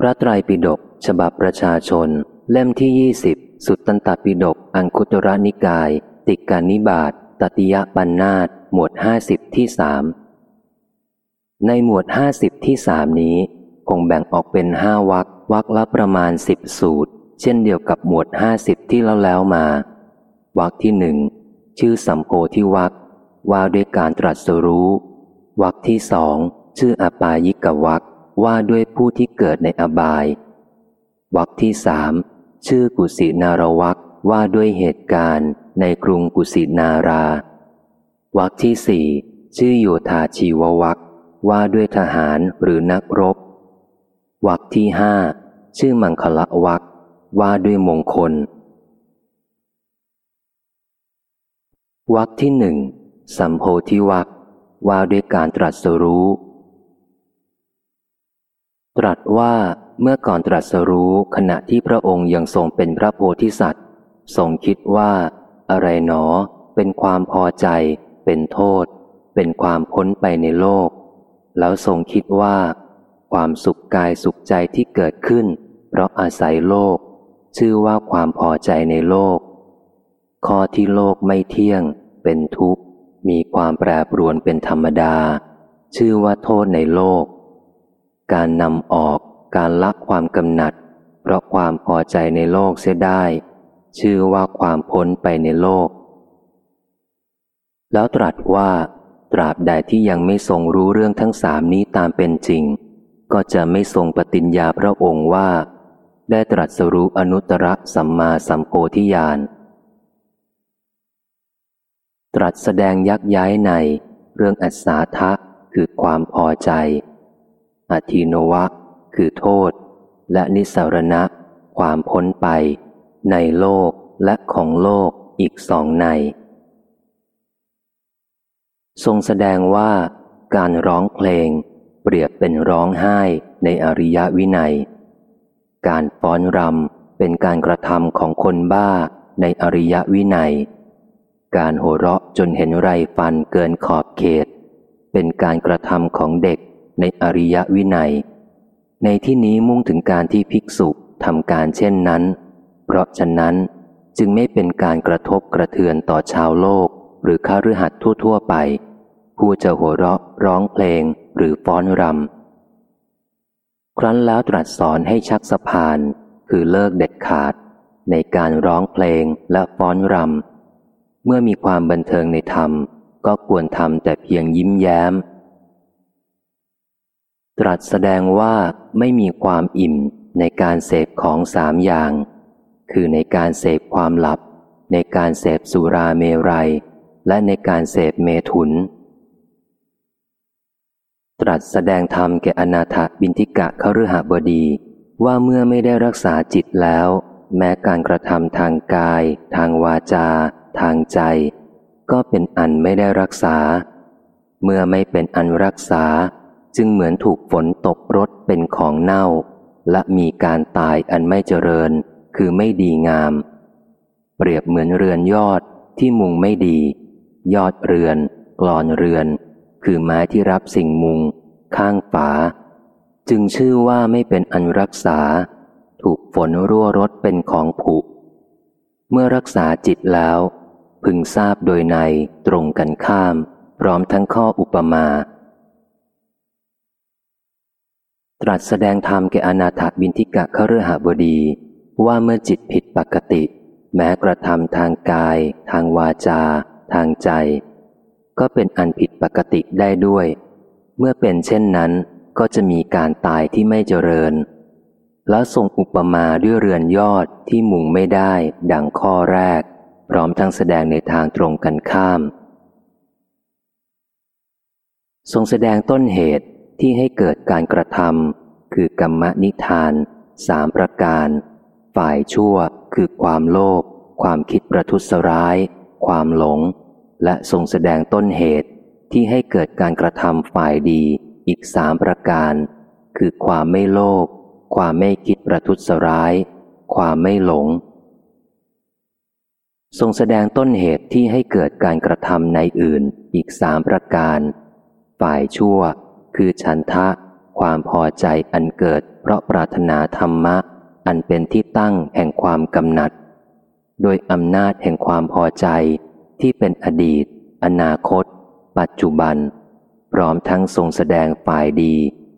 พระไตรปิฎกฉบับประชาชน เล่มที่ยี่สิบสุตตันตปิฎกอังคุตระนิกาย ติกานิบาตตติยปัญนาตหมวดห้าสิบที่สามในหมวดห้าสิบที่สามนี้ คงแบ่งออกเป็นห้าวักวักละประมาณสิบสูตร เช่นเดียวกับหมวดห้าสิบที่เราแล้วมา วักที่หนึ่งชื่อสัมโพธิวักว่าด้วยการตรัสรู้วักที่สองชื่ออปายิกวัก ว่าด้วยผู้ที่เกิดในอบายวักที่สามชื่อกุสินารวักว่าด้วยเหตุการณ์ในกรุงกุสินาราวักที่สี่ชื่อโยธาชีววักว่าด้วยทหารหรือนักรบวักที่ห้าชื่อมังคละวักว่าด้วยมงคลวักที่หนึ่งสัมโพธิวักว่าด้วยการตรัสรู้ ตรัสว่าเมื่อก่อนตรัสรู้ขณะที่พระองค์ยังทรงเป็นพระโพธิสัตว์ทรงคิดว่า อะไรหนอ เป็นความพอใจ เป็นโทษ เป็นความพ้นไปในโลก แล้วทรงคิดว่า ความสุขกายสุขใจที่เกิดขึ้น เพราะอาศัยโลก ชื่อว่าความพอใจในโลก ข้อที่โลกไม่เที่ยง เป็นทุกข์ มีความแปรปรวนเป็นธรรมดา ชื่อว่าโทษในโลก การนำออกการละความกำหนัด เพราะความพอใจในโลกเสียได้ ชื่อว่าความพ้นไปในโลก แล้วตรัสว่า ตราบใดที่ยังไม่ทรงรู้เรื่องทั้งสามนี้ตามเป็นจริง ก็จะไม่ทรงปฏิญญาพระองค์ว่า ได้ตรัสรู้อนุตตรสัมมาสัมโพธิญาณตรัสแสดงยักย้ายในเรื่องอัศาทะคือความพอใจ อธินวะ คือโทษ และนิสรณะ ความพ้นไป ในโลกและของโลกอีกสองใน ทรงแสดงว่าการร้องเพลง เปรียบเป็นร้องไห้ในอริยวินัย การฟ้อนรำเป็นการกระทำของคนบ้าในอริยวินัย การโห่เราะจนเห็นไรฟันเกินขอบเขต เป็นการกระทำของเด็ก ในอริยวินัย ในที่นี้มุ่งถึงการที่ภิกษุทำการเช่นนั้น เพราะฉะนั้นจึงไม่เป็นการกระทบกระเทือนต่อชาวโลก หรือข้ารือหัดทั่ว ๆ ไป ผู้จะหัวเราะร้องเพลงหรือฟ้อนรำ ครั้นแล้วตรัสสอนให้ชักสะพาน คือเลิกเด็ดขาด ในการร้องเพลงและฟ้อนรำ เมื่อมีความบันเทิงในธรรม ก็ควรทำแต่เพียงยิ้มแย้ม ตรัสแสดงว่าไม่มีความอิ่มในการเสพของสามอย่าง คือในการเสพความหลับ ในการเสพสุราเมรัย และในการเสพเมถุน ตรัสแสดงธรรมแก่อนาถบินทิกะเขาฤหบดีว่าเมื่อไม่ได้รักษาจิตแล้ว แม้การกระทำทางกาย ทางวาจา ทางใจ ก็เป็นอันไม่ได้รักษา เมื่อไม่เป็นอันรักษา จึงเหมือนถูกฝนตกรถเป็นของเน่า และมีการตายอันไม่เจริญ คือไม่ดีงาม เปรียบเหมือนเรือนยอดที่มุงไม่ดี ยอดเรือนกลอนเรือน คือไม้ที่รับสิ่งมุง ข้างฝา จึงชื่อว่าไม่เป็นอันรักษา ถูกฝนรั่วรถเป็นของผุ เมื่อรักษาจิตแล้ว พึงทราบโดยในตรงกันข้าม พร้อมทั้งข้ออุปมา ตรัสแสดงธรรมแก่อนาถบินทิกะขรหบดี ว่าเมื่อจิตผิดปกติ แม้กระทำทางกาย ทางวาจา ทางใจ ก็เป็นอันผิดปกติได้ด้วย เมื่อเป็นเช่นนั้นก็จะมีการตายที่ไม่เจริญ แล้วทรงอุปมาด้วยเรือนยอดที่มุงไม่ได้ ดังข้อแรก พร้อมทั้งแสดงในทางตรงกันข้าม ทรงแสดงต้นเหตุ ที่ให้เกิดการกระทำคือกรรมนิทานสามประการ ฝ่ายชั่วคือความโลภความคิดประทุษร้าย ความหลง และทรงแสดงต้นเหตุที่ให้เกิดการกระทำฝ่ายดีอีกสามประการ คือความไม่โลภความไม่คิดประทุษร้าย ความไม่หลง ทรงแสดงต้นเหตุที่ให้เกิดการกระทำในอื่นอีกสามประการ ฝ่ายชั่ว คือฉันทะ ความพอใจอันเกิด เพราะปรารถนาธรรมะ อันเป็นที่ตั้งแห่งความกำหนัด โดยอำนาจแห่งความพอใจที่เป็นอดีต อนาคต ปัจจุบัน พร้อมทั้งทรงแสดงฝ่ายดี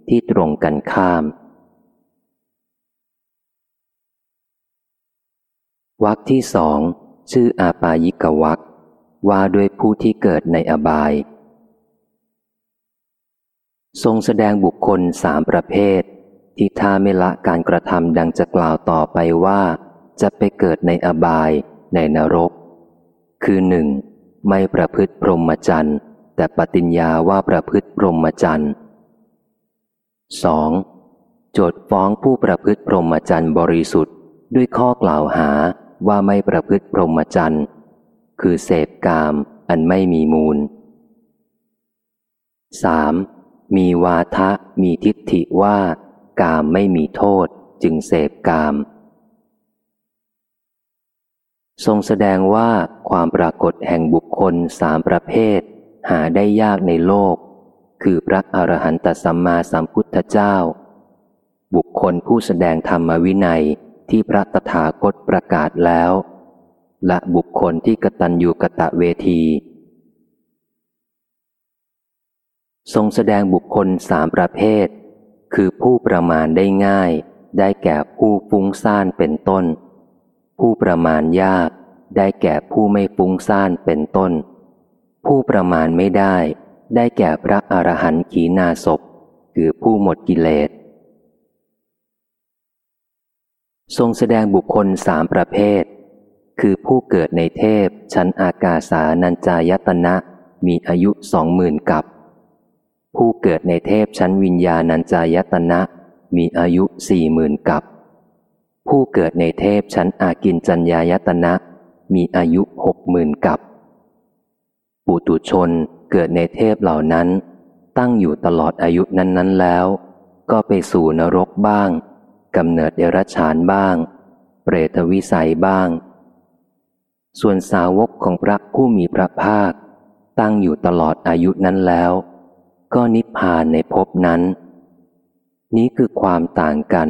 ที่ตรงกันข้ามวักที่สองชื่ออาปายิกวักว่าด้วยผู้ที่เกิดในอบาย ทรงแสดงบุคคลสามประเภท ที่ถ้าไม่ละการกระทำดังจะกล่าวต่อไปว่า จะไปเกิดในอบายในนรก คือหนึ่งไม่ประพฤติพรหมจรรย์แต่ปฏิญญาว่าประพฤติพรหมจรรย์สองโจทฟ้องผู้ประพฤติพรหมจรรย์บริสุทธิ์ ด้วยข้อกล่าวหาว่าไม่ประพฤติพรหมจรรย์คือเสพกามอันไม่มีมูล 3. มีวาทะมีทิฏฐิว่า กามไม่มีโทษจึงเสพกาม ทรงแสดงว่าความปรากฏแห่งบุคคลสามประเภท หาได้ยากในโลก คือพระอรหันตสัมมาสัมพุทธเจ้า บุคคลผู้แสดงธรรมวินัยที่พระตถาคตประกาศแล้ว และบุคคลที่กตัญญูกะตะเวที ทรงแสดงบุคคลสามประเภท คือผู้ประมาณได้ง่าย ได้แก่ผู้ฟุ้งซ่านเป็นต้น ผู้ประมาณยาก ได้แก่ผู้ไม่ฟุ้งซ่านเป็นต้น ผู้ประมาณไม่ได้ ได้แก่พระอรหันต์ขีนาศพคือผู้หมดกิเลส ทรงแสดงบุคคลสามประเภท คือผู้เกิดในเทพชั้นอากาสานัญจายตนะ มีอายุสองหมื่นกับ ผู้เกิดในเทพชั้นวิญญาณัญจายตนะ มีอายุสี่หมื่นกับ ผู้เกิดในเทพชั้นอากินจัญญายตนะ มีอายุหกหมื่นกับ ปุตุชนเกิดในเทพเหล่านั้น ตั้งอยู่ตลอดอายุนั้นๆแล้ว ก็ไปสู่นรกบ้างกำเนิดเดรัจฉานบ้าง เปรตวิสัยบ้าง ส่วนสาวกของพระผู้มีพระภาค ตั้งอยู่ตลอดอายุนั้นแล้ว ก็นิพพานในภพนั้น นี้คือความต่างกัน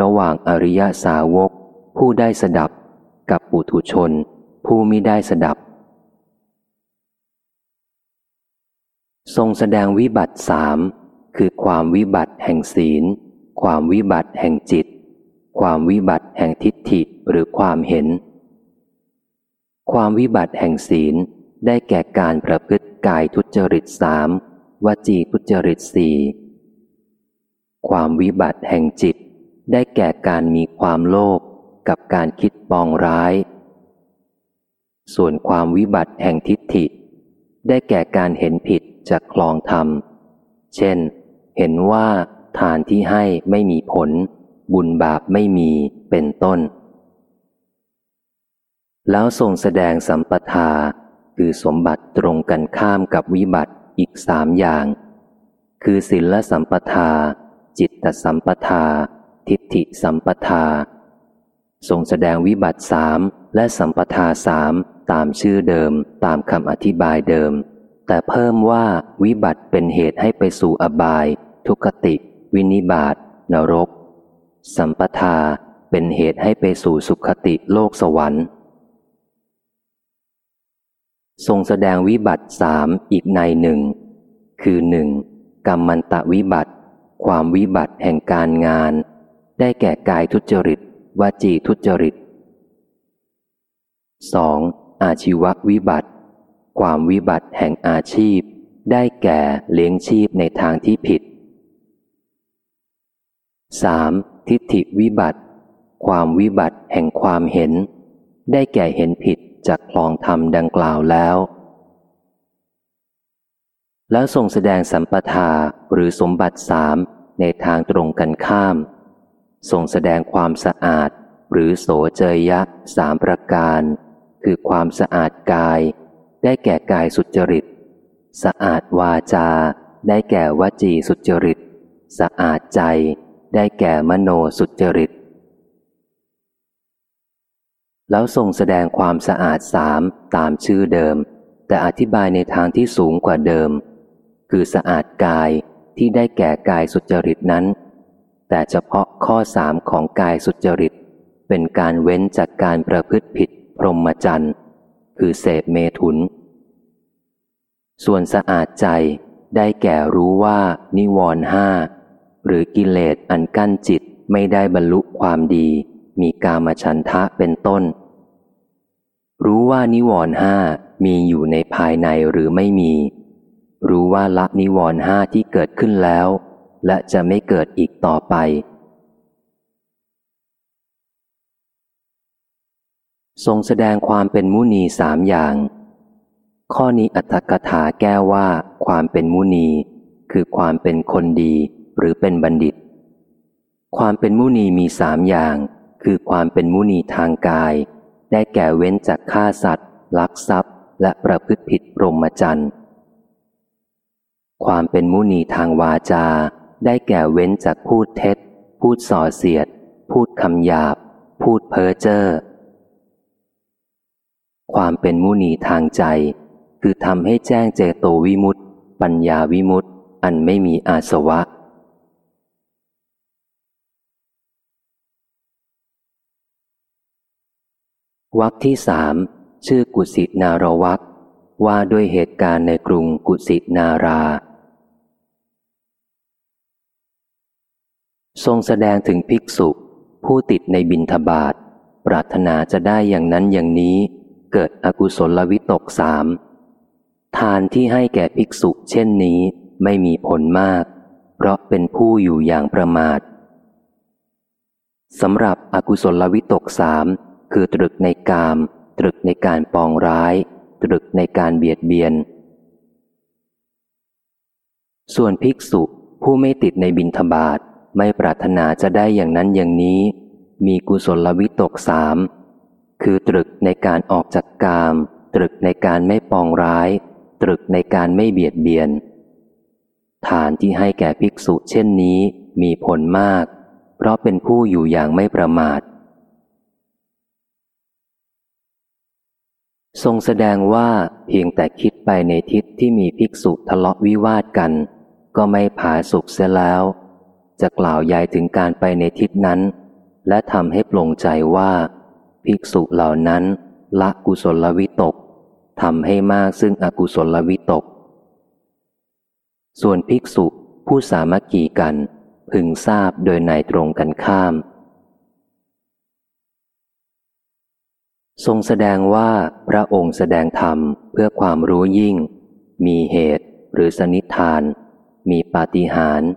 ระหว่างอริยสาวก ผู้ได้สดับกับปุถุชน ผู้มิได้สดับ ทรงแสดงวิบัติสามคือความวิบัติแห่งศีล ความวิบัติแห่งจิต ความวิบัติแห่งทิฏฐิหรือความเห็น ความวิบัติแห่งศีลได้แก่การประพฤติกายทุจริตสาม วจีทุจริตสี่ความวิบัติแห่งจิต ได้แก่การมีความโลภกับการคิดปองร้าย ส่วนความวิบัติแห่งทิฏฐิ ได้แก่การเห็นผิดจากคลองธรรม เช่น เห็นว่าทานที่ให้ไม่มีผล บุญบาปไม่มีเป็นต้น แล้วทรงแสดงสัมปทาคือสมบัติตรงกันข้ามกับวิบัติ อีกสามอย่าง คือศีลสัมปทา จิตตสัมปทา ทิฏฐิสัมปทา ทรงแสดงวิบัติสามและสัมปทาสามตามชื่อเดิมตามคำอธิบายเดิม แต่เพิ่มว่าวิบัติเป็นเหตุให้ไปสู่อบาย ทุกติ วินิบาตนรก สัมปทาเป็นเหตุให้ไปสู่สุขติโลกสวรรค์ ทรงแสดงวิบัติสามอีกในหนึ่ง คือหนึ่งกรรมันตะวิบัติ ความวิบัติแห่งการงาน ได้แก่กายทุจริตวาจีทุจริต 2. อาชีววิบัติ ความวิบัติแห่งอาชีพ ได้แก่เลี้ยงชีพในทางที่ผิด 3. ทิฏฐิวิบัติ ความวิบัติแห่งความเห็น ได้แก่เห็นผิด จากคลองธรรมดังกล่าวแล้ว แล้วทรงแสดงสัมปทาหรือสมบัติสามในทางตรงกันข้าม ทรงแสดงความสะอาดหรือโสเจยะสามประการ คือความสะอาดกาย ได้แก่กายสุจริต สะอาดวาจา ได้แก่วจีสุจริต สะอาดใจ ได้แก่มโนสุจริต แล้วทรงแสดงความสะอาดสามตามชื่อเดิม แต่อธิบายในทางที่สูงกว่าเดิม คือสะอาดกายที่ได้แก่กายสุจริตนั้น แต่เฉพาะข้อสามของกายสุจริต เป็นการเว้นจากการประพฤติผิดพรหมจรรย์คือเสพเมถุน ส่วนสะอาดใจได้แก่รู้ว่านิวรห้าหรือกิเลสอันกั้นจิตไม่ได้บรรลุความดี มีกามฉันทะเป็นต้น รู้ว่านิวรห้ามีอยู่ในภายในหรือไม่มี รู้ว่าละนิวรห้าที่เกิดขึ้นแล้ว และจะไม่เกิดอีกต่อไป ทรงแสดงความเป็นมุนีสามอย่าง ข้อนี้อัตถกถาแก้ว่าความเป็นมุนี คือความเป็นคนดีหรือเป็นบัณฑิต ความเป็นมุนีมีสามอย่าง คือความเป็นมุนีทางกาย ได้แก่เว้นจากฆ่าสัตว์ ลักทรัพย์ และประพฤติผิดรมจันทร์ความเป็นมุนีทางวาจา ได้แก่เว้นจากพูดเท็จ พูดส่อเสียด พูดคำหยาบ พูดเพ้อเจ้อความเป็นมุนีทางใจ คือทำให้แจ้งเจโตวิมุตติปัญญาวิมุตติอันไม่มีอาสวะ วักที่สามชื่อกุสินารวักว่าด้วยเหตุการณ์ในกรุงกุสินารา ทรงแสดงถึงภิกษุ ผู้ติดในบินทบาทปรารถนาจะได้อย่างนั้นอย่างนี้ เกิดอกุศลวิตกสามทานที่ให้แก่ภิกษุเช่นนี้ไม่มีผลมาก เพราะเป็นผู้อยู่อย่างประมาทสำหรับอกุศลวิตกสาม คือตรึกในกาม ตรึกในการปองร้าย ตรึกในการเบียดเบียน ส่วนภิกษุผู้ไม่ติดในบินทบาทไม่ปรารถนาจะได้อย่างนั้นอย่างนี้ มีกุศลวิตกสาม คือตรึกในการออกจากกาม ตรึกในการไม่ปองร้าย ตรึกในการไม่เบียดเบียนทานที่ให้แก่ภิกษุเช่นนี้มีผลมาก เพราะเป็นผู้อยู่อย่างไม่ประมาท ทรงแสดงว่าเพียงแต่คิดไปในทิศที่มีภิกษุทะเลาะวิวาทกัน ก็ไม่ผาสุกเสียแล้ว จะกล่าวยายถึงการไปในทิศนั้น และทำให้ปลงใจว่า ภิกษุเหล่านั้นละกุศลวิตกทำให้มากซึ่งอกุศลวิตก ส่วนภิกษุผู้สามัคคีกัน พึงทราบโดยในตรงกันข้าม ทรงแสดงว่าพระองค์แสดงธรรมเพื่อความรู้ยิ่ง มีเหตุหรือสนิทาน มีปาฏิหาริย์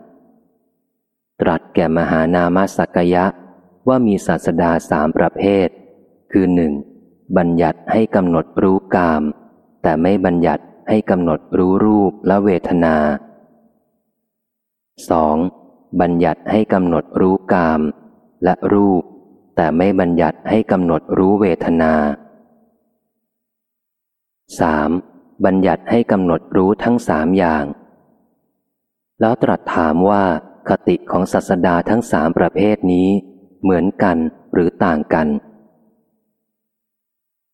ตรัสแก่มหานามาสักยะว่ามีศาสดาสามประเภท คือหนึ่งบัญญัติให้กำหนดรู้กาม แต่ไม่บัญญัติให้กำหนดรู้รูปและเวทนา 2. บัญญัติให้กำหนดรู้กาม และรูป แต่ไม่บัญญัติให้กำหนดรู้เวทนา 3. บัญญัติให้กำหนดรู้ทั้งสามอย่าง แล้วตรัสถามว่าคติของศาสดาทั้งสามประเภทนี้ เหมือนกันหรือต่างกัน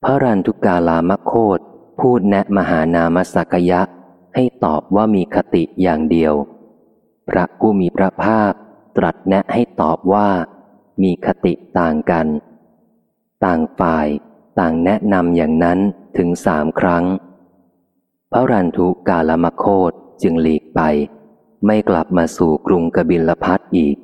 พระรันทุกาลามโคตพูดแนะมหานามสักยะ ให้ตอบว่ามีคติอย่างเดียว พระผู้มีพระภาคตรัสแนะให้ตอบว่า มีคติต่างกัน ต่างฝ่ายต่างแนะนำอย่างนั้นถึงสามครั้ง พระรันทุกาลมโคตจึงหลีกไป ไม่กลับมาสู่กรุงกบิลพัทอีก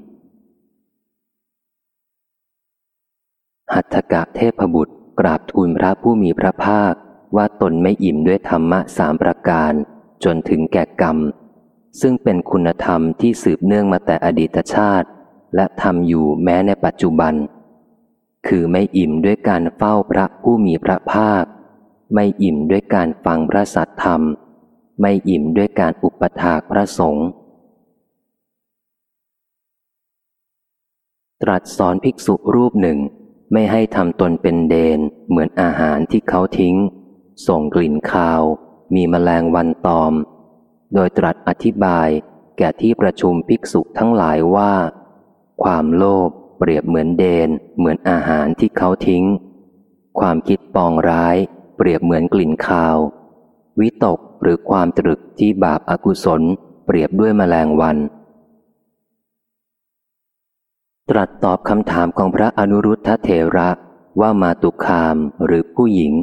หัตถกะเทพบุตรกราบทูลพระผู้มีพระภาคว่าตนไม่อิ่มด้วยธรรมะสามประการ จนถึงแก่กรรม ซึ่งเป็นคุณธรรมที่สืบเนื่องมาแต่อดีตชาติ และทำอยู่แม้ในปัจจุบัน คือไม่อิ่มด้วยการเฝ้าพระผู้มีพระภาค ไม่อิ่มด้วยการฟังพระสัทธรรม ไม่อิ่มด้วยการอุปถากพระสงฆ์ตรัสสอนภิกษุรูปหนึ่ง ไม่ให้ทำตนเป็นเดน เหมือนอาหารที่เขาทิ้ง ส่งกลิ่นคาว มีมแมลงวันตอม โดยตรัสอธิบายแก่ที่ประชุมภิกษุทั้งหลายว่า ความโลภเปรียบเหมือนเดน เหมือนอาหารที่เขาทิ้ง ความคิดปองร้าย เปรียบเหมือนกลิ่นคาว วิตกหรือความตรึกที่บาปอากุศล เปรียบด้วยแมลงวัน ตรัสตอบคำถามของพระอนุรุทธเถระว่ามาตุคามหรือผู้หญิง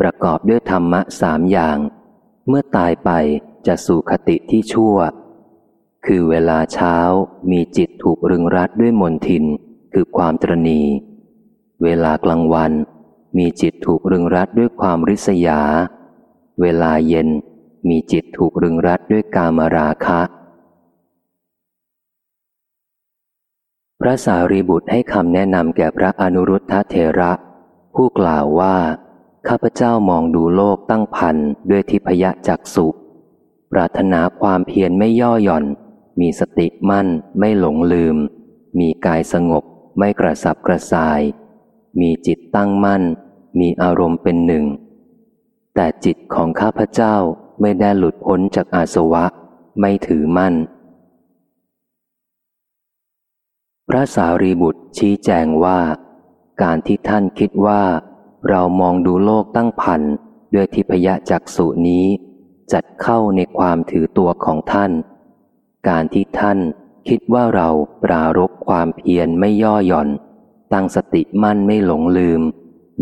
ประกอบด้วยธรรมะสามอย่าง เมื่อตายไปจะสู่คติที่ชั่ว คือเวลาเช้ามีจิตถูกรึงรัดด้วยมนทิน คือความตรณี เวลากลางวัน มีจิตถูกรึงรัดด้วยความริษยา เวลาเย็นมีจิตถูกรึงรัดด้วยกามราคะ พระสารีบุตรให้คำแนะนำแก่พระอนุรุทธเถระ ผู้กล่าวว่า ข้าพเจ้ามองดูโลกตั้งพันด้วยทิพยจักสุปรารถนาความเพียรไม่ย่อหย่อน มีสติมั่นไม่หลงลืม มีกายสงบไม่กระสับกระส่าย มีจิตตั้งมั่น มีอารมณ์เป็นหนึ่ง แต่จิตของข้าพเจ้าไม่ได้หลุดพ้นจากอาสวะ ไม่ถือมั่น พระสารีบุตรชี้แจงว่า การที่ท่านคิดว่า เรามองดูโลกตั้งพันด้วยทิพยจักษุนี้ จัดเข้าในความถือตัวของท่าน การที่ท่านคิดว่าเราปรารบความเพียรไม่ย่อหย่อน ตั้งสติมั่นไม่หลงลืม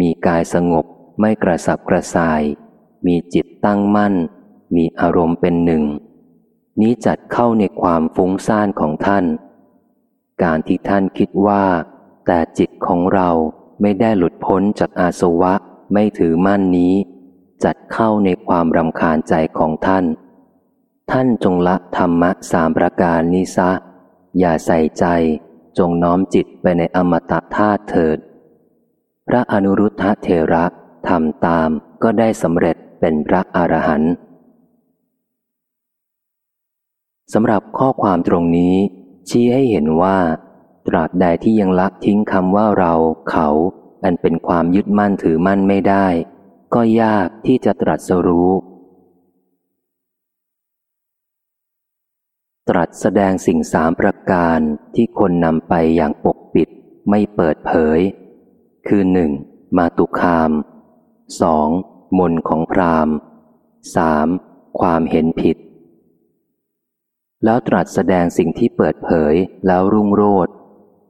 มีกายสงบไม่กระสับกระส่าย มีจิตตั้งมั่น มีอารมณ์เป็นหนึ่ง นี้จัดเข้าในความฟุ้งซ่านของท่าน การที่ท่านคิดว่า แต่จิตของเราไม่ได้หลุดพ้นจากอาสวะไม่ถือมั่นนี้ จัดเข้าในความรำคาญใจของท่าน ท่านจงละธรรมะสามประการนี้ซะ อย่าใส่ใจ จงน้อมจิตไปในอมตะธาตุเถิด พระอนุรุทธเทระทำตามก็ได้สำเร็จเป็นพระอรหันต์สำหรับข้อความตรงนี้ ชี้ให้เห็นว่า ตราบใดที่ยังละทิ้งคำว่าเราเขา อันเป็นความยึดมั่นถือมั่นไม่ได้ ก็ยากที่จะตรัสรู้ ตรัสแสดงสิ่งสามประการที่คนนำไปอย่างปกปิด ไม่เปิดเผย คือหนึ่งมาตุคามสองมนของพรามสามความเห็นผิด แล้วตรัสแสดงสิ่งที่เปิดเผยแล้วรุ่งโรด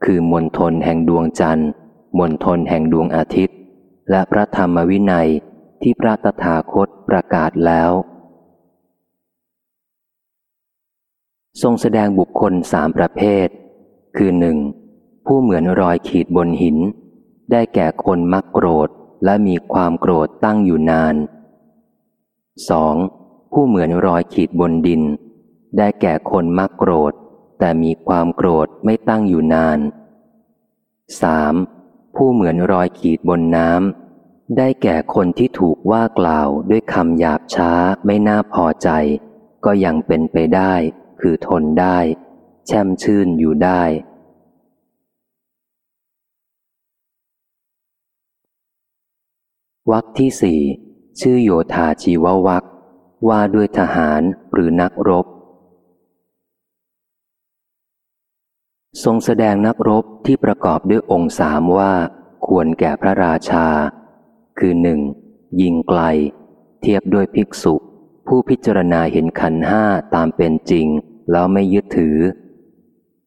คือมนทนแห่งดวงจันทร์มนทนแห่งดวงอาทิตย์ และพระธรรมวินัยที่พระตถาคตประกาศแล้ว ทรงแสดงบุคคลสามประเภท คือหนึ่งผู้เหมือนรอยขีดบนหิน ได้แก่คนมักโกรธและมีความโกรธตั้งอยู่นาน 2. ผู้เหมือนรอยขีดบนดิน ได้แก่คนมักโกรธ แต่มีความโกรธไม่ตั้งอยู่นาน 3. ผู้เหมือนรอยขีดบนน้ำได้แก่คนที่ถูกว่ากล่าวด้วยคำหยาบช้าไม่น่าพอใจ ก็ยังเป็นไปได้ คือทนได้ แช่มชื่นอยู่ได้ วักที่สี่ชื่อโยธาชีววักว่าด้วยทหารหรือนักรบ ทรงแสดงนักรบที่ประกอบด้วยองค์สามว่า ควรแก่พระราชา คือหนึ่งยิงไกล เทียบด้วยภิกษุ ผู้พิจารณาเห็นขันห้าตามเป็นจริง แล้วไม่ยึดถือ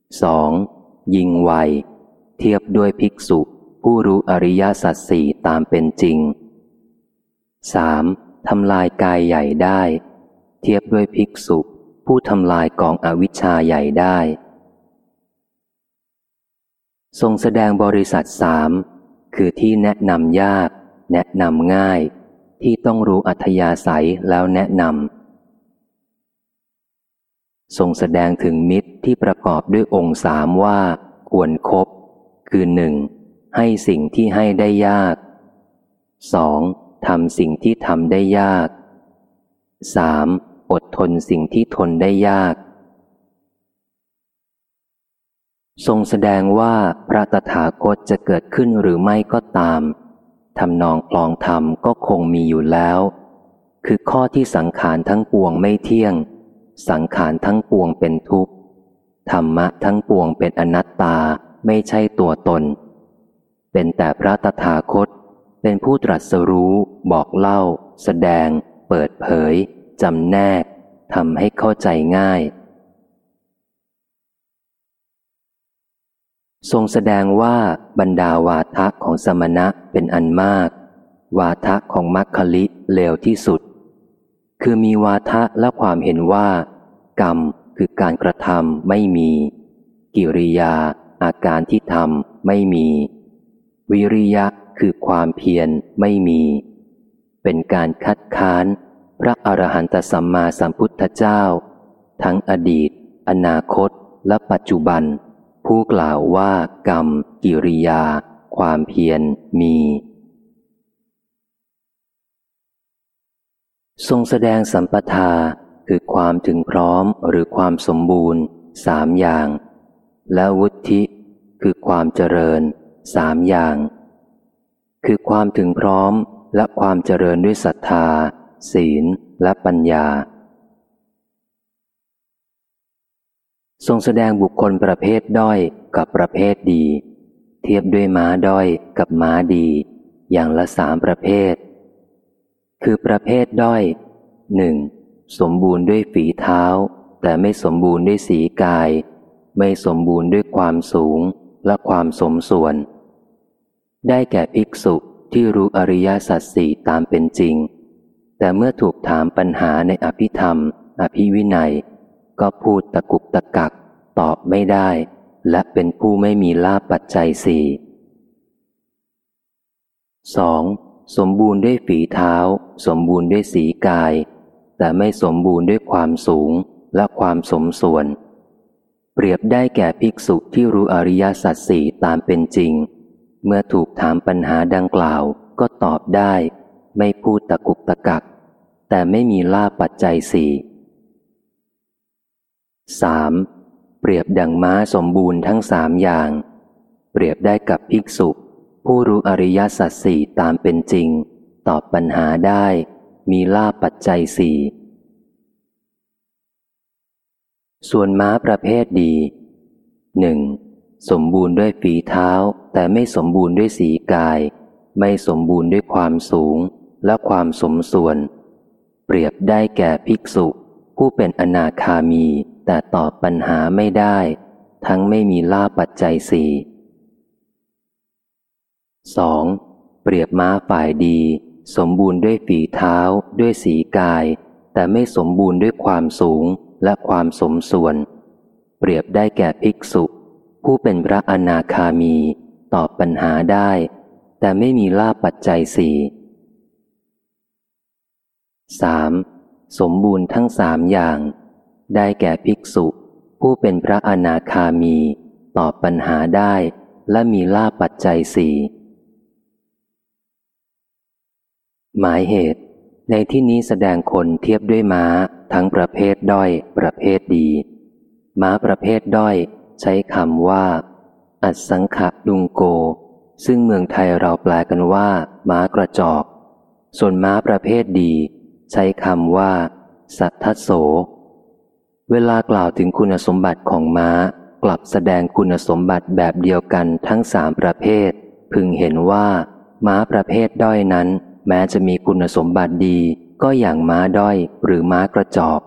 2. ยิงไว เทียบด้วยภิกษุ ผู้รู้อริยสัจสี่ตามเป็นจริง 3. ทำลายกายใหญ่ได้ เทียบด้วยภิกษุ ผู้ทำลายกองอวิชชาใหญ่ได้ ทรงแสดงบริษัทสามคือที่แนะนำยาก แนะนำง่าย ที่ต้องรู้อัธยาศัยแล้วแนะนำ ทรงแสดงถึงมิตรที่ประกอบด้วยองค์สามว่า ควรครบคือหนึ่งให้สิ่งที่ให้ได้ยากสองทำสิ่งที่ทำได้ยากสามอดทนสิ่งที่ทนได้ยาก ทรงแสดงว่าพระตถาคตจะเกิดขึ้นหรือไม่ก็ตามทำนองคลองธรรมก็คงมีอยู่แล้ว คือข้อที่สังขารทั้งปวงไม่เที่ยง สังขารทั้งปวงเป็นทุกข์ ธรรมะทั้งปวงเป็นอนัตตาไม่ใช่ตัวตน เป็นแต่พระตถาคต เป็นผู้ตรัสรู้ บอกเล่า แสดง เปิดเผยจำแนกทำให้เข้าใจง่าย ทรงแสดงว่าบรรดาวาทะของสมณะเป็นอันมาก วาทะของมัคคลิเลวที่สุด คือมีวาทะและความเห็นว่า กรรมคือการกระทำไม่มี กิริยา อาการที่ทำไม่มี วิริยะคือความเพียรไม่มี เป็นการคัดค้าน พระอรหันตสัมมาสัมพุทธเจ้า ทั้งอดีต อนาคต และปัจจุบัน ผู้กล่าวว่ากรรม กิริยา ความเพียรมี ทรงแสดงสัมปทาคือความถึงพร้อมหรือความสมบูรณ์สามอย่าง และวุฒิคือความเจริญสามอย่าง คือความถึงพร้อมและความเจริญด้วยศรัทธา ศีลและปัญญา ทรงแสดงบุคคลประเภทด้อยกับประเภทดี เทียบด้วยม้าด้อยกับม้าดี อย่างละสามประเภท คือประเภทด้อยหนึ่งสมบูรณ์ด้วยฝีเท้า แต่ไม่สมบูรณ์ด้วยสีกาย ไม่สมบูรณ์ด้วยความสูงและความสมส่วน ได้แก่ภิกษุที่รู้อริยสัจสี่ตามเป็นจริง แต่เมื่อถูกถามปัญหาในอภิธรรม อภิวินัย ก็พูดตะกุกตะกัก ตอบไม่ได้ และเป็นผู้ไม่มีลาปัจจัยสี่สองสมบูรณ์ด้วยฝีเท้า สมบูรณ์ด้วยสีกาย แต่ไม่สมบูรณ์ด้วยความสูงและความสมส่วน เปรียบได้แก่ภิกษุที่รู้อริยสัจสี่ตามเป็นจริง เมื่อถูกถามปัญหาดังกล่าวก็ตอบได้ ไม่พูดตะกุกตะกัก แต่ไม่มีลาปัจจัยสี่สามเปรียบดังม้าสมบูรณ์ทั้งสามอย่าง เปรียบได้กับภิกษุ ผู้รู้อริยสัจสี่ตามเป็นจริง ตอบปัญหาได้ มีลาปัจจัยสี่ส่วนม้าประเภทดีหนึ่งสมบูรณ์ด้วยฝีเท้า แต่ไม่สมบูรณ์ด้วยสีกาย ไม่สมบูรณ์ด้วยความสูงและความสมส่วน เปรียบได้แก่ภิกษุ ผู้เป็นอนาคามี แต่ตอบปัญหาไม่ได้ ทั้งไม่มีลาปัจจัยสี่สองเปรียบม้าฝ่ายดี สมบูรณ์ด้วยฝีเท้า ด้วยสีกาย แต่ไม่สมบูรณ์ด้วยความสูงและความสมส่วน เปรียบได้แก่ภิกษุ ผู้เป็นพระอนาคามีตอบปัญหาได้ แต่ไม่มีลาปัจจัยสี่สามสมบูรณ์ทั้งสามอย่าง ได้แก่ภิกษุ ผู้เป็นพระอนาคามี ตอบปัญหาได้ และมีลาปัจจัยสี่ หมายเหตุ ในที่นี้แสดงคนเทียบด้วยม้า ทั้งประเภทด้อย ประเภทดี ม้าประเภทด้อย ใช้คำว่า อัสังขะดุงโก ซึ่งเมืองไทยเราแปลกันว่า ม้ากระจอก ส่วนม้าประเภทดี ใช้คำว่า สัทธโส เวลากล่าวถึงคุณสมบัติของม้ากลับแสดงคุณสมบัติแบบเดียวกันทั้งสามประเภท พึงเห็นว่า ม้าประเภทด้อยนั้น แม้จะมีคุณสมบัติดีก็อย่างม้าด้อยหรือม้ากระจอก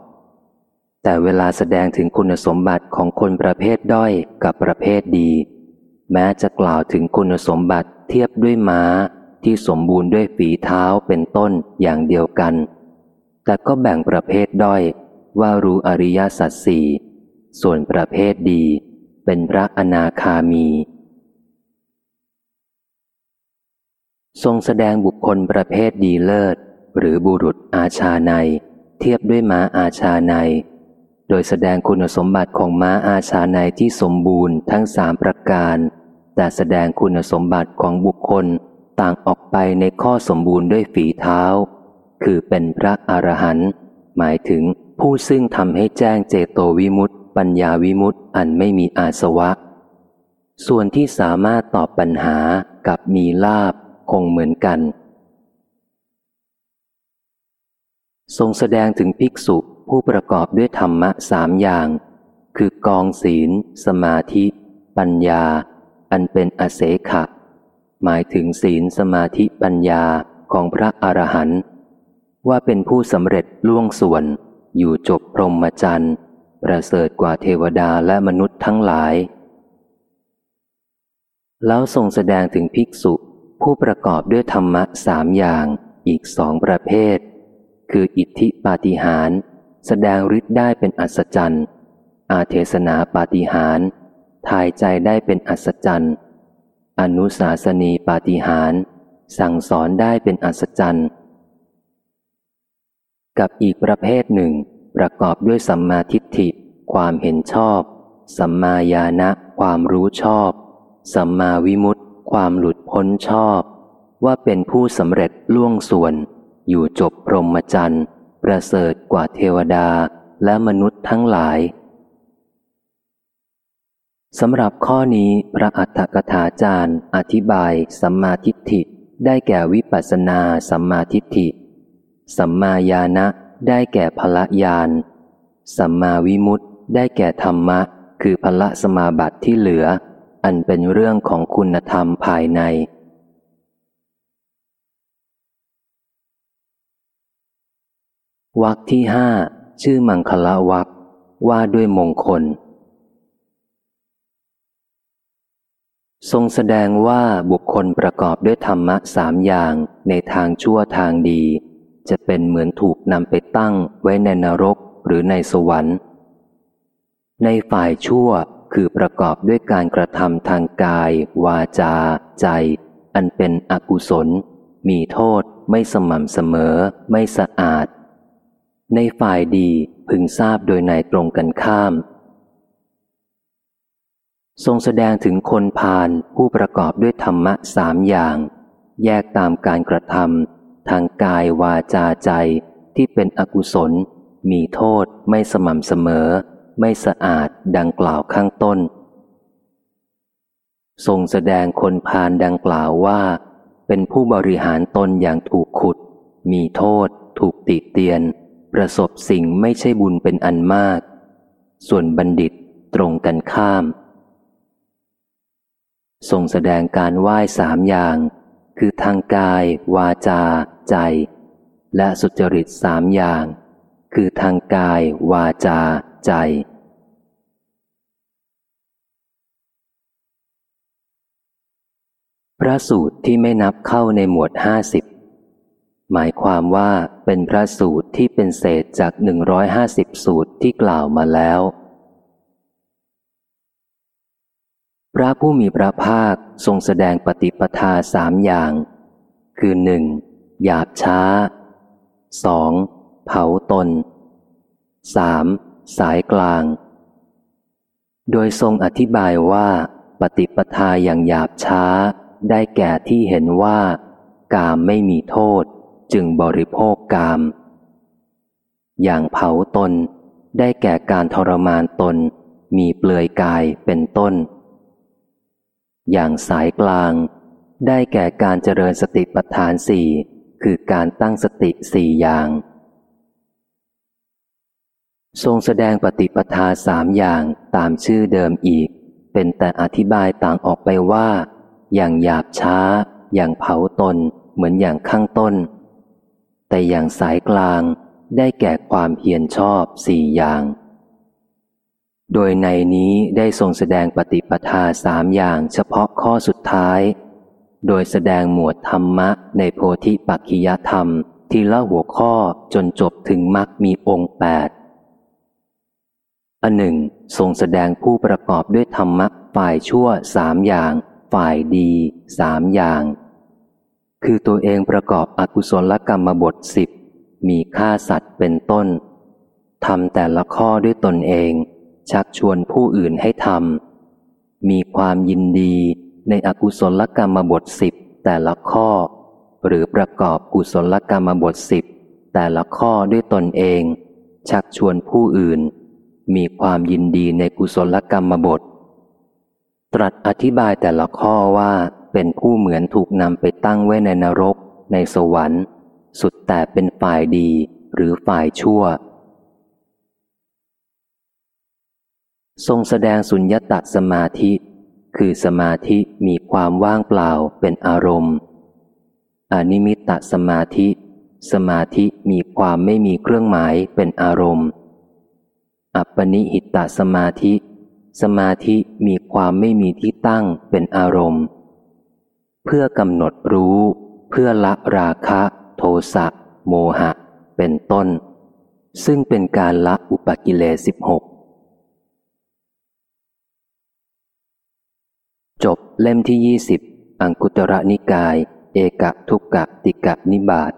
แต่เวลาแสดงถึงคุณสมบัติของคนประเภทด้อยกับประเภทดี แม้จะกล่าวถึงคุณสมบัติเทียบด้วยม้าที่สมบูรณ์ด้วยฝีเท้าเป็นต้นอย่างเดียวกัน แต่ก็แบ่งประเภทด้อยว่ารู้อริยสัจสี่ส่วนประเภทดี เป็นพระอนาคามี ทรงแสดงบุคคลประเภทดีเลิศ หรือบุรุษอาชาใน เทียบด้วยม้าอาชาใน โดยแสดงคุณสมบัติของม้าอาชาในที่สมบูรณ์ทั้งสามประการ แต่แสดงคุณสมบัติของบุคคลต่างออกไปในข้อสมบูรณ์ด้วยฝีเท้า คือเป็นพระอรหันต์หมายถึงผู้ซึ่งทำให้แจ้งเจโตวิมุตติปัญญาวิมุตติอันไม่มีอาสวะ ส่วนที่สามารถตอบปัญหากับมีลาบ คงเหมือนกัน ทรงแสดงถึงภิกษุผู้ประกอบด้วยธรรมะสามอย่าง คือกองศีล สมาธิ ปัญญา อันเป็นอเสขะ หมายถึงศีลสมาธิปัญญาของพระอรหันต์ว่าเป็นผู้สำเร็จล่วงส่วน อยู่จบพรหมจรรย์ประเสริฐกว่าเทวดาและมนุษย์ทั้งหลาย แล้วทรงแสดงถึงภิกษุ ผู้ประกอบด้วยธรรมะสามอย่างอีกสองประเภท คืออิทธิปาฏิหารแสดงฤทธิ์ได้เป็นอัศจรรย์ อาเทศนาปาฏิหารทายใจได้เป็นอัศจรรย์ อนุสาสนีปาฏิหารสั่งสอนได้เป็นอัศจรรย์ กับอีกประเภทหนึ่ง ประกอบด้วยสัมมาทิฏฐิ ความเห็นชอบ สัมมาญาณะความรู้ชอบ สัมมาวิมุตติ ความหลุดพ้นชอบ ว่าเป็นผู้สำเร็จล่วงส่วน อยู่จบพรหมจรรย์ประเสริฐกว่าเทวดาและมนุษย์ทั้งหลายสำหรับข้อนี้พระอัฏฐกถาจารย์ อธิบายสัมมาทิฏฐิได้แก่วิปัสนาสัมมาทิฏฐิ สัมมาญาณะได้แก่พละญาณ สัมมาวิมุตติได้แก่ธรรมะ คือพละสมาบัติที่เหลือ อันเป็นเรื่องของคุณธรรมภายใน วักที่ห้าชื่อมังคละวักว่าด้วยมงคล ทรงแสดงว่าบุคคลประกอบด้วยธรรมะสามอย่างในทางชั่วทางดี จะเป็นเหมือนถูกนำไปตั้งไว้ในนรกหรือในสวรรค์ ในฝ่ายชั่ว คือประกอบด้วยการกระทำทางกาย วาจา ใจ อันเป็นอกุศล มีโทษ ไม่สม่ำเสมอ ไม่สะอาด ในฝ่ายดีพึงทราบโดยในตรงกันข้าม ทรงแสดงถึงคนพาลผู้ประกอบด้วยธรรมะสามอย่าง แยกตามการกระทำทางกายวาจาใจที่เป็นอกุศล มีโทษ ไม่สม่ำเสมอ ไม่สะอาดดังกล่าวข้างต้น ทรงแสดงคนพาลดังกล่าวว่า เป็นผู้บริหารตนอย่างถูกขุด มีโทษ ถูกติเตียน ประสบสิ่งไม่ใช่บุญเป็นอันมาก ส่วนบัณฑิตตรงกันข้าม ทรงแสดงการไหว้สามอย่าง คือทางกาย วาจา ใจ และสุจริตสามอย่าง คือทางกาย วาจา ใจ พระสูตรที่ไม่นับเข้าในหมวดห้าสิบหมายความว่าเป็นพระสูตรที่เป็นเศษจากหนึ่งร้อยห้าสิบสูตรที่กล่าวมาแล้ว พระผู้มีพระภาคทรงแสดงปฏิปทาสามอย่าง คือหนึ่งหยาบช้าสองเผาตนสาม สายกลาง โดยทรงอธิบายว่าปฏิปทาอย่างหยาบช้า ได้แก่ที่เห็นว่า กามไม่มีโทษ จึงบริโภคกาม อย่างเผาตน ได้แก่การทรมานตน มีเปลือยกายเป็นต้น อย่างสายกลาง ได้แก่การเจริญสติปัฏฐานสี่คือการตั้งสติสี่อย่าง ทรงแสดงปฏิปทาสามอย่างตามชื่อเดิมอีก เป็นแต่อธิบายต่างออกไปว่า อย่างหยาบช้า อย่างเผาตน เหมือนอย่างข้างต้น แต่อย่างสายกลางได้แก่ความเพียรชอบสี่อย่าง โดยในนี้ได้ทรงแสดงปฏิปทาสามอย่างเฉพาะข้อสุดท้าย โดยแสดงหมวดธรรมะในโพธิปัจขิยธรรม ที่ล่าหัวข้อจนจบถึงมรรคมีองค์แปด อันหนึ่ง ทรงแสดงผู้ประกอบด้วยธรรมะฝ่ายชั่วสามอย่าง ฝ่ายดีสามอย่าง คือตัวเองประกอบอกุศลกรรมบทสิบมีฆ่าสัตว์เป็นต้นทำแต่ละข้อด้วยตนเอง ชักชวนผู้อื่นให้ทำมีความยินดีในอกุศลกรรมบทสิบแต่ละข้อ หรือประกอบกุศลกรรมบทสิบแต่ละข้อด้วยตนเอง ชักชวนผู้อื่น มีความยินดีในกุศลกรรมบท ตรัสอธิบายแต่ละข้อว่าเป็นผู้เหมือนถูกนำไปตั้งไว้ในนรก ในสวรรค์ สุดแต่เป็นฝ่ายดีหรือฝ่ายชั่ว ทรงแสดงสุญญตสมาธิ คือสมาธิมีความว่างเปล่าเป็นอารมณ์ อนิมิตตสมาธิ สมาธิมีความไม่มีเครื่องหมายเป็นอารมณ์ อัปปนิหิตตสมาธิ สมาธิมีความไม่มีที่ตั้งเป็นอารมณ์ เพื่อกำหนดรู้ เพื่อละราคะ โทสะโมหะ เป็นต้น ซึ่งเป็นการละอุปกิเลสิบหกจบเล่มที่ยี่สิบอังคุตระนิกาย เอกทุกกะติกะนิบาต